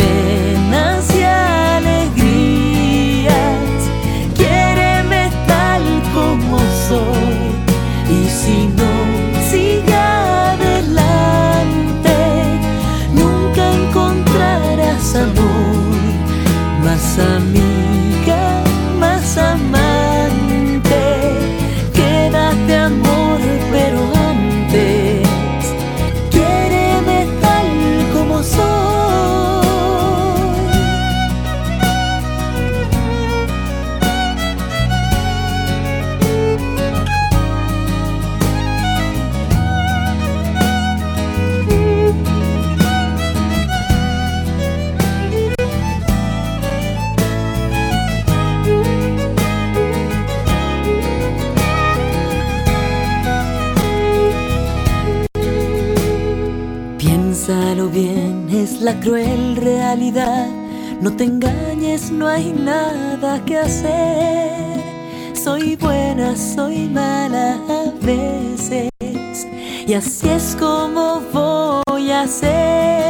penas y alegrías. Quiéreme tal como soy. Y si no sigue adelante, nunca encontrarás amor más amiga, Piénsalo bien, es la cruel realidad. No te engañes, no hay nada que hacer. Soy buena, soy mala a veces. Y así es como voy a ser.